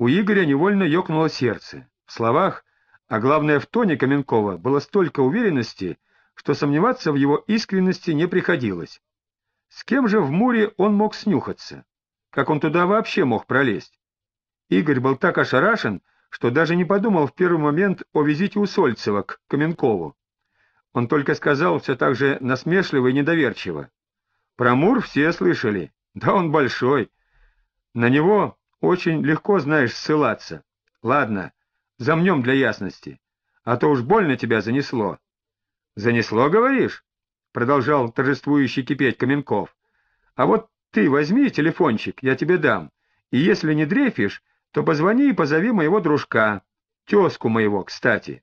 У Игоря невольно ёкнуло сердце. В словах, а главное в тоне Каменкова, было столько уверенности, что сомневаться в его искренности не приходилось. С кем же в Муре он мог снюхаться? Как он туда вообще мог пролезть? Игорь был так ошарашен, что даже не подумал в первый момент о визите Усольцева к Каменкову. Он только сказал все так же насмешливо и недоверчиво. Про Мур все слышали. Да он большой. На него очень легко, знаешь, ссылаться. Ладно, замнем для ясности. А то уж больно тебя занесло. Занесло, говоришь? Продолжал торжествующий кипеть Каменков. А вот ты возьми телефончик, я тебе дам. И если не дрейфишь, то позвони и позови моего дружка, тезку моего, кстати.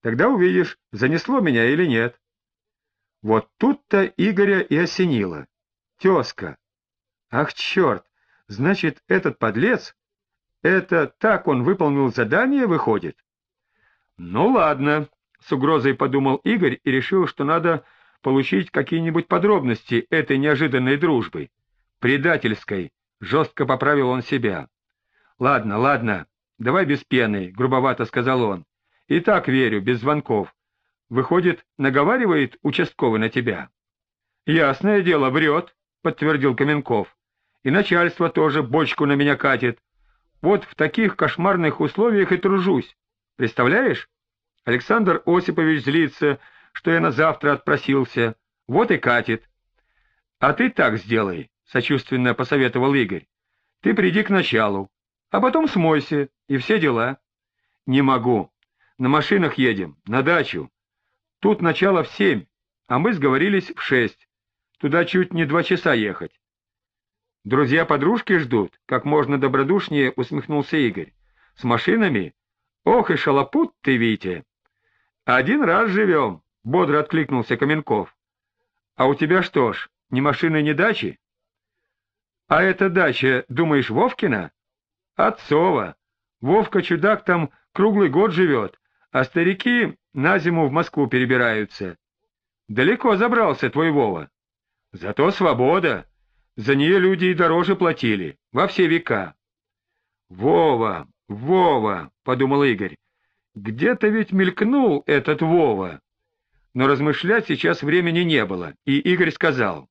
Тогда увидишь, занесло меня или нет. Вот тут-то Игоря и осенило. Тезка. Ах, черт! Значит, этот подлец, это так он выполнил задание, выходит? Ну ладно, с угрозой подумал Игорь и решил, что надо получить какие-нибудь подробности этой неожиданной дружбы. Предательской, жестко поправил он себя. Ладно, ладно, давай без пены, грубовато сказал он. И так верю, без звонков. Выходит, наговаривает участковый на тебя? Ясное дело, врет, подтвердил Каменков и начальство тоже бочку на меня катит. Вот в таких кошмарных условиях и тружусь. Представляешь? Александр Осипович злится, что я на завтра отпросился. Вот и катит. А ты так сделай, — сочувственно посоветовал Игорь. Ты приди к началу, а потом смойся, и все дела. Не могу. На машинах едем, на дачу. Тут начало в семь, а мы сговорились в шесть. Туда чуть не два часа ехать. Друзья-подружки ждут, как можно добродушнее усмехнулся Игорь. С машинами? Ох и шалопут ты, Витя! Один раз живем, бодро откликнулся Каменков. А у тебя что ж, ни машины, ни дачи? А эта дача, думаешь, Вовкина? Отцова. Вовка чудак там круглый год живет, а старики на зиму в Москву перебираются. Далеко забрался твой Вова. Зато свобода. За нее люди и дороже платили, во все века. «Вова, Вова!» — подумал Игорь. «Где-то ведь мелькнул этот Вова!» Но размышлять сейчас времени не было, и Игорь сказал.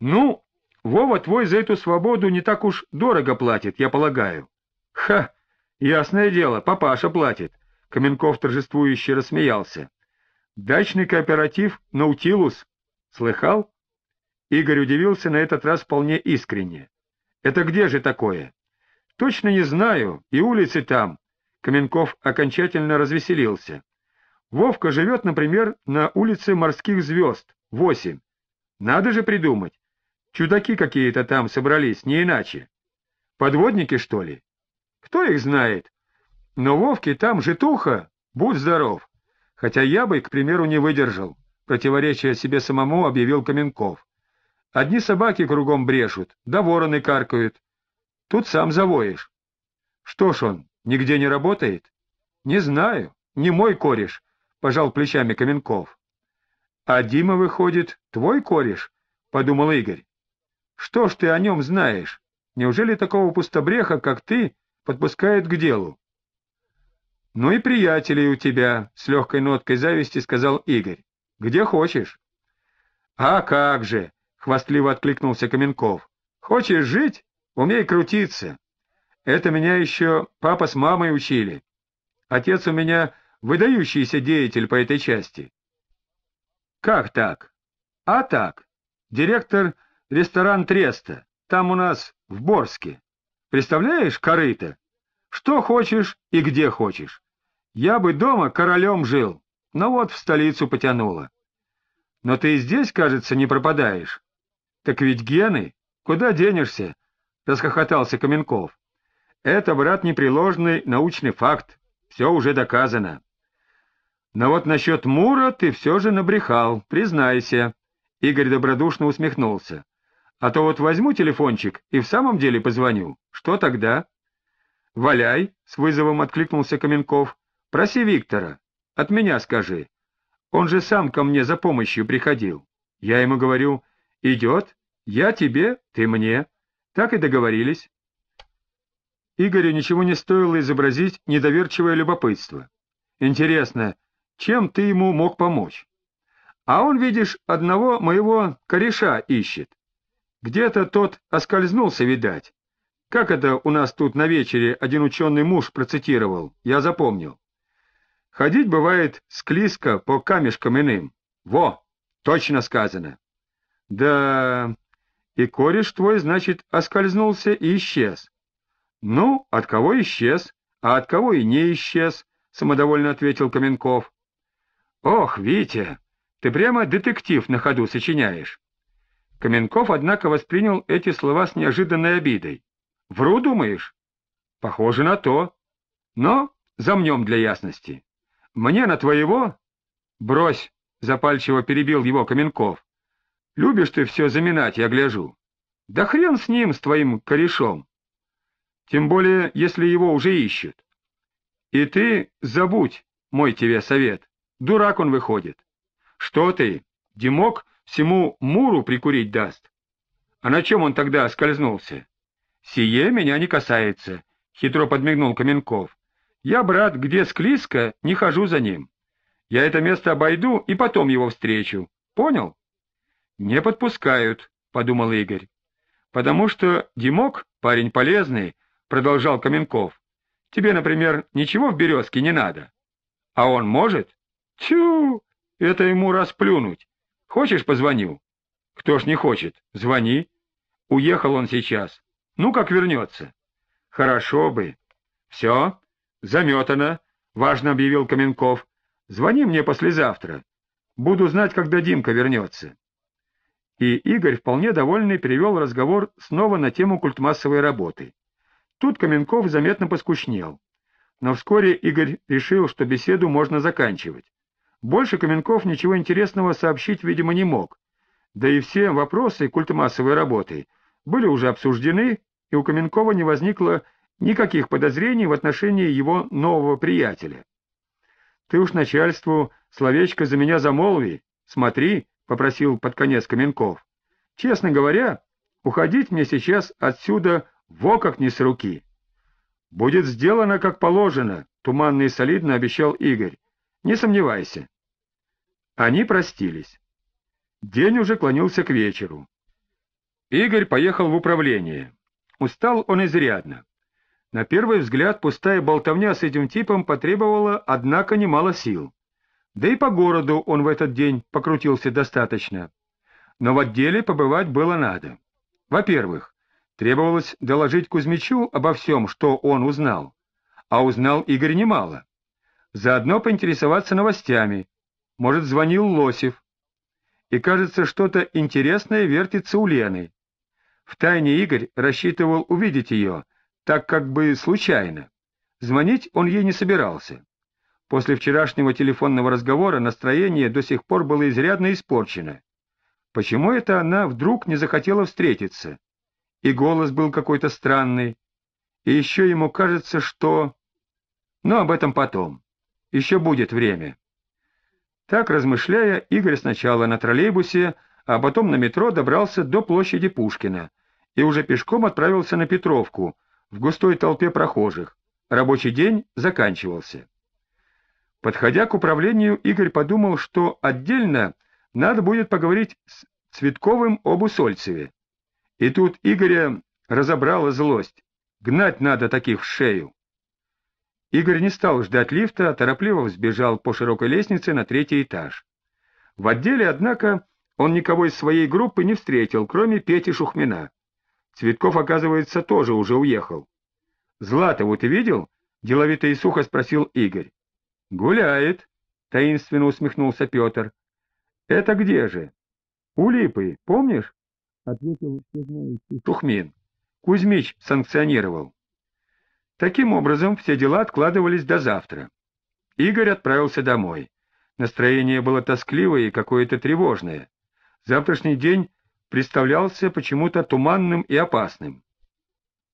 «Ну, Вова твой за эту свободу не так уж дорого платит, я полагаю». «Ха! Ясное дело, папаша платит!» Каменков торжествующе рассмеялся. «Дачный кооператив «Наутилус». Слыхал?» Игорь удивился на этот раз вполне искренне. «Это где же такое?» «Точно не знаю, и улицы там». Каменков окончательно развеселился. «Вовка живет, например, на улице Морских Звезд, 8. Надо же придумать. Чудаки какие-то там собрались, не иначе. Подводники, что ли? Кто их знает? Но Вовке там житуха, будь здоров. Хотя я бы, к примеру, не выдержал. Противоречия себе самому объявил Каменков. Одни собаки кругом брешут, да вороны каркают. Тут сам завоешь. Что ж он, нигде не работает? Не знаю, не мой кореш, — пожал плечами Каменков. А Дима, выходит, твой кореш, — подумал Игорь. Что ж ты о нем знаешь? Неужели такого пустобреха, как ты, подпускает к делу? — Ну и приятелей у тебя, — с легкой ноткой зависти сказал Игорь. — Где хочешь. — А как же! Хвастливо откликнулся Каменков. Хочешь жить? Умей крутиться. Это меня еще папа с мамой учили. Отец у меня выдающийся деятель по этой части. Как так? А так. Директор ресторан Треста. Там у нас в Борске. Представляешь, корыто? Что хочешь и где хочешь. Я бы дома королем жил, но вот в столицу потянуло. Но ты здесь, кажется, не пропадаешь. Так ведь гены, куда денешься? Расхохотался Каменков. Это, брат, непреложный научный факт. Все уже доказано. Но вот насчет Мура ты все же набрехал, признайся. Игорь добродушно усмехнулся. А то вот возьму телефончик и в самом деле позвоню. Что тогда? Валяй, с вызовом откликнулся Каменков. Проси Виктора. От меня скажи. Он же сам ко мне за помощью приходил. Я ему говорю, идет, я тебе, ты мне. Так и договорились. Игорю ничего не стоило изобразить недоверчивое любопытство. Интересно, чем ты ему мог помочь? А он, видишь, одного моего кореша ищет. Где-то тот оскользнулся, видать. Как это у нас тут на вечере один ученый муж процитировал, я запомнил. Ходить бывает склизко по камешкам иным. Во, точно сказано. Да, и кореш твой, значит, оскользнулся и исчез. Ну, от кого исчез, а от кого и не исчез, самодовольно ответил Каменков. Ох, Витя, ты прямо детектив на ходу сочиняешь. Каменков, однако, воспринял эти слова с неожиданной обидой. Вру, думаешь? Похоже на то. Но замнем для ясности. Мне на твоего? Брось, запальчиво перебил его Каменков. Любишь ты все заминать, я гляжу. Да хрен с ним, с твоим корешом. Тем более, если его уже ищут. И ты забудь, мой тебе совет. Дурак он выходит. Что ты, Димок всему Муру прикурить даст? А на чем он тогда скользнулся? Сие меня не касается, — хитро подмигнул Каменков. Я, брат, где склизко, не хожу за ним. Я это место обойду и потом его встречу. Понял? Не подпускают, — подумал Игорь. Потому что Димок, парень полезный, — продолжал Каменков. Тебе, например, ничего в березке не надо. А он может? Тю, это ему расплюнуть. Хочешь, позвоню? Кто ж не хочет? Звони. Уехал он сейчас. Ну, как вернется. Хорошо бы. Все, «Заметано», — важно объявил Каменков. «Звони мне послезавтра. Буду знать, когда Димка вернется». И Игорь, вполне довольный, перевел разговор снова на тему культмассовой работы. Тут Каменков заметно поскучнел. Но вскоре Игорь решил, что беседу можно заканчивать. Больше Каменков ничего интересного сообщить, видимо, не мог. Да и все вопросы культмассовой работы были уже обсуждены, и у Каменкова не возникло никаких подозрений в отношении его нового приятеля. «Ты уж начальству словечко за меня замолви, смотри», — попросил под конец Каменков. «Честно говоря, уходить мне сейчас отсюда во как не с руки». «Будет сделано, как положено», — туманно и солидно обещал Игорь. «Не сомневайся». Они простились. День уже клонился к вечеру. Игорь поехал в управление. Устал он изрядно. На первый взгляд пустая болтовня с этим типом потребовала, однако, немало сил. Да и по городу он в этот день покрутился достаточно. Но в отделе побывать было надо. Во-первых, требовалось доложить Кузьмичу обо всем, что он узнал. А узнал Игорь немало. Заодно поинтересоваться новостями. Может, звонил Лосев. И, кажется, что-то интересное вертится у Лены. Втайне Игорь рассчитывал увидеть ее — так как бы случайно. Звонить он ей не собирался. После вчерашнего телефонного разговора настроение до сих пор было изрядно испорчено. Почему это она вдруг не захотела встретиться? И голос был какой-то странный. И еще ему кажется, что... Но об этом потом. Еще будет время. Так, размышляя, Игорь сначала на троллейбусе, а потом на метро добрался до площади Пушкина и уже пешком отправился на Петровку, в густой толпе прохожих. Рабочий день заканчивался. Подходя к управлению, Игорь подумал, что отдельно надо будет поговорить с Цветковым об Усольцеве. И тут Игоря разобрала злость. Гнать надо таких в шею. Игорь не стал ждать лифта, торопливо взбежал по широкой лестнице на третий этаж. В отделе, однако, он никого из своей группы не встретил, кроме Пети Шухмина. Цветков, оказывается, тоже уже уехал. — Златову ты видел? — деловито и сухо спросил Игорь. — Гуляет, — таинственно усмехнулся Петр. — Это где же? — У Липы, помнишь? — ответил Шухмин. Кузьмич санкционировал. Таким образом, все дела откладывались до завтра. Игорь отправился домой. Настроение было тоскливое и какое-то тревожное. Завтрашний день представлялся почему-то туманным и опасным.